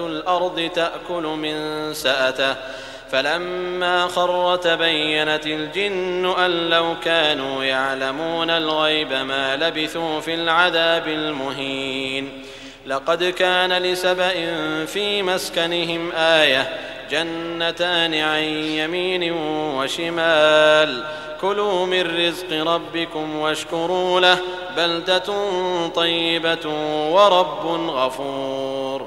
الأرض تأكل من سأته فلما خر تبينت الجن أن لو كانوا يعلمون الغيب ما لبثوا في العذاب المهين. لقد كان لسبإ في مسكنهم آية جنتان عن يمين وشمال. كلوا من رزق ربكم واشكروا له بلدة طيبة ورب غفور.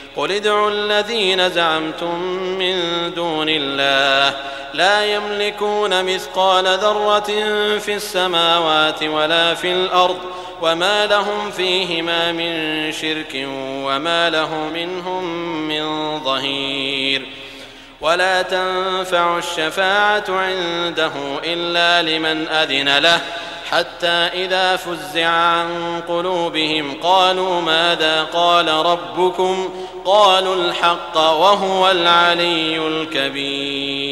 قل ادعوا الذين زعمتم من دون الله لا يملكون مثقال ذرة في السماوات ولا في الأرض وما لهم فيهما من شرك وما له منهم من ظهير ولا تنفع الشفاعة عنده إلا لمن أذن له حتى إذا فزع عن قلوبهم قالوا ماذا قال ربكم قالوا الحق وهو العلي الكبير.